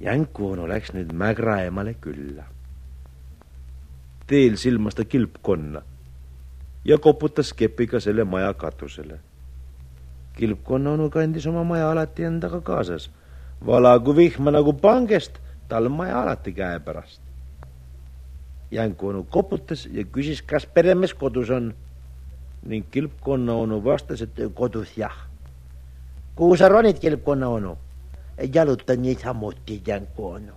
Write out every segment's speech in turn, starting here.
Jänku onu läks nüüd Mägraemale külla. teel silmas ta kilpkonna ja koputas kepiga selle maja katusele. kilpkonna onu kandis oma maja alati endaga kaasas. valagu vihma nagu pangest, tal maja alati käepärast. Jänku onu koputas ja küsis, kas peremees kodus on ning kilpkonna onu vastas, et kodus jah. kuhu sa ronid, kilpkonna onu? Jalutan niisamuti, Jänku onu.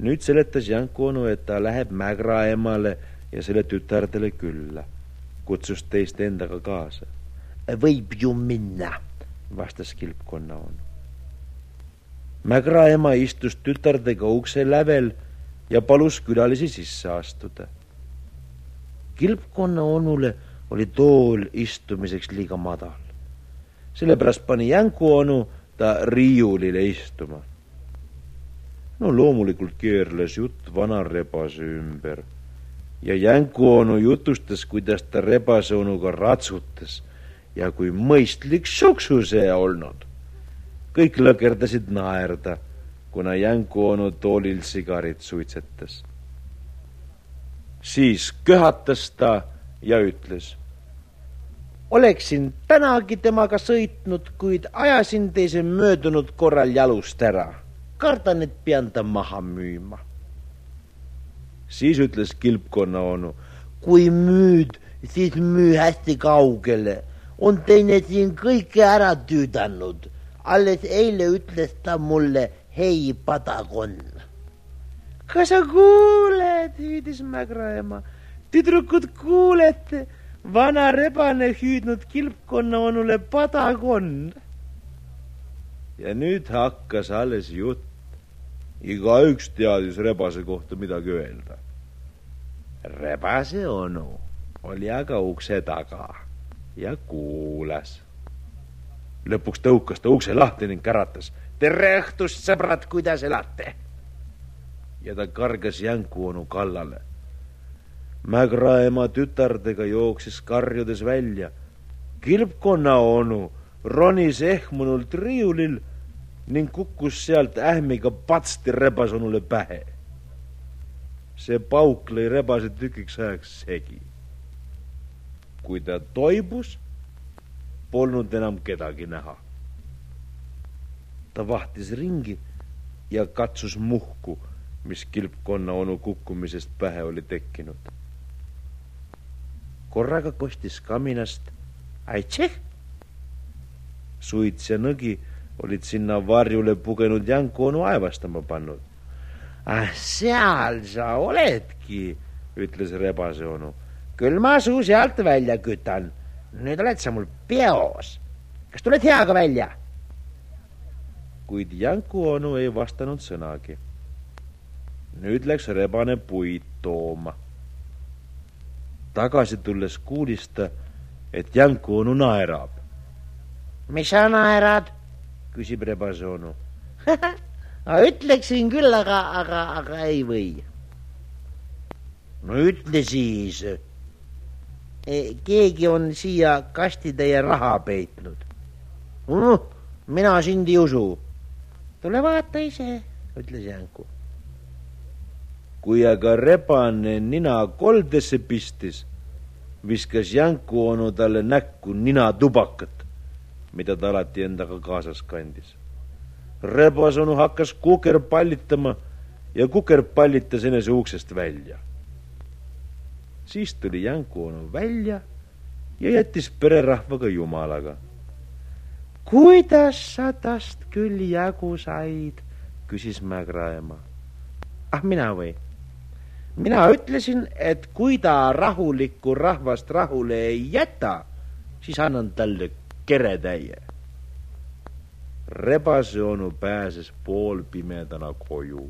nüüd seletas Janku onu, et ta läheb Mägra emale ja selle tütardele külla. kutsus teist endaga kaasa. võib ju minna, vastas kilpkonna onu. Mägra ema istus tütardega ukse lävel ja palus külalisi sisse astuda. kilpkonna onule oli tool istumiseks liiga madal. sellepärast pani Jänku onu ta riiulile istuma no loomulikult keerles jutt vana rebase ümber ja Jänku onu jutustas, kuidas ta rebase onuga ratsutas ja kui mõistlik suksu see olnud. kõik lõkerdasid naerda, kuna Jänku onu toolil sigarit suitsetas. siis köhatas ta ja ütles. Oleksin tänagi temaga sõitnud, kuid ajasin teise möödunud korral jalust ära kardan, et pean ta maha müüma. siis ütles kilpkonna onu. kui müüd, siis müü hästi kaugele. on teine siin kõike ära tüüdanud. alles eile ütles ta mulle, hei, padakonn. kas sa kuuled, hüüdis Mägra ema. tüdrukud, kuulete? Vana rebane hüüdnud kilpkonna onule padakonn. ja nüüd hakkas alles jutt igaüks teadis rebase kohta midagi öelda. rebase onu oli aga ukse taga ja kuulas. lõpuks tõukas ta ukse lahti ning käratas. tere õhtust, sõbrad, kuidas elate? ja ta kargas Jänku onu kallale. Mägra ema tütardega jooksis karjudes välja. kilpkonna onu ronis ehmunult riiulil ning kukkus sealt ähmiga patsti rebasonule pähe. see pauk lõi rebase tükiks ajaks segi. kui ta toibus, polnud enam kedagi näha. ta vahtis ringi ja katsus muhku, mis kilpkonna onu kukkumisest pähe oli tekkinud. Korraga kostis kaminast aitseh. suits ja nõgi olid sinna varjule pugenud Janku onu aevastama pannud. ah, seal sa oledki, ütles rebase onu. küll ma su sealt välja kütan. nüüd oled sa mul peos. kas tuled heaga välja? kuid Janku onu ei vastanud sõnagi. nüüd läks rebane puid tooma. Tagasi tulles kuulis ta, et Janku onu naerab. mis sa naerad? küsib rebase onu ütleksin küll, aga, aga, aga ei või. no ütle siis. E, keegi on siia kastitäie raha peitnud uh,. mina sind ei usu. tule vaata ise, ütles Jänku. Kui aga rebane nina koldesse pistis, viskas Jänku onu talle näkku ninatubakat mida ta alati endaga kaasas kandis. rebasonu hakkas kukerpallitama ja kukerpallitas enese uksest välja. siis tuli Janku onu välja ja jättis pererahvaga jumalaga. kuidas sa tast küll jagu said, küsis Mägra ema. ah, mina või? Mina ütlesin, et kui ta rahulikku rahvast rahule ei jäta, siis annan talle keretäie. rebase onu pääses poolpimedana koju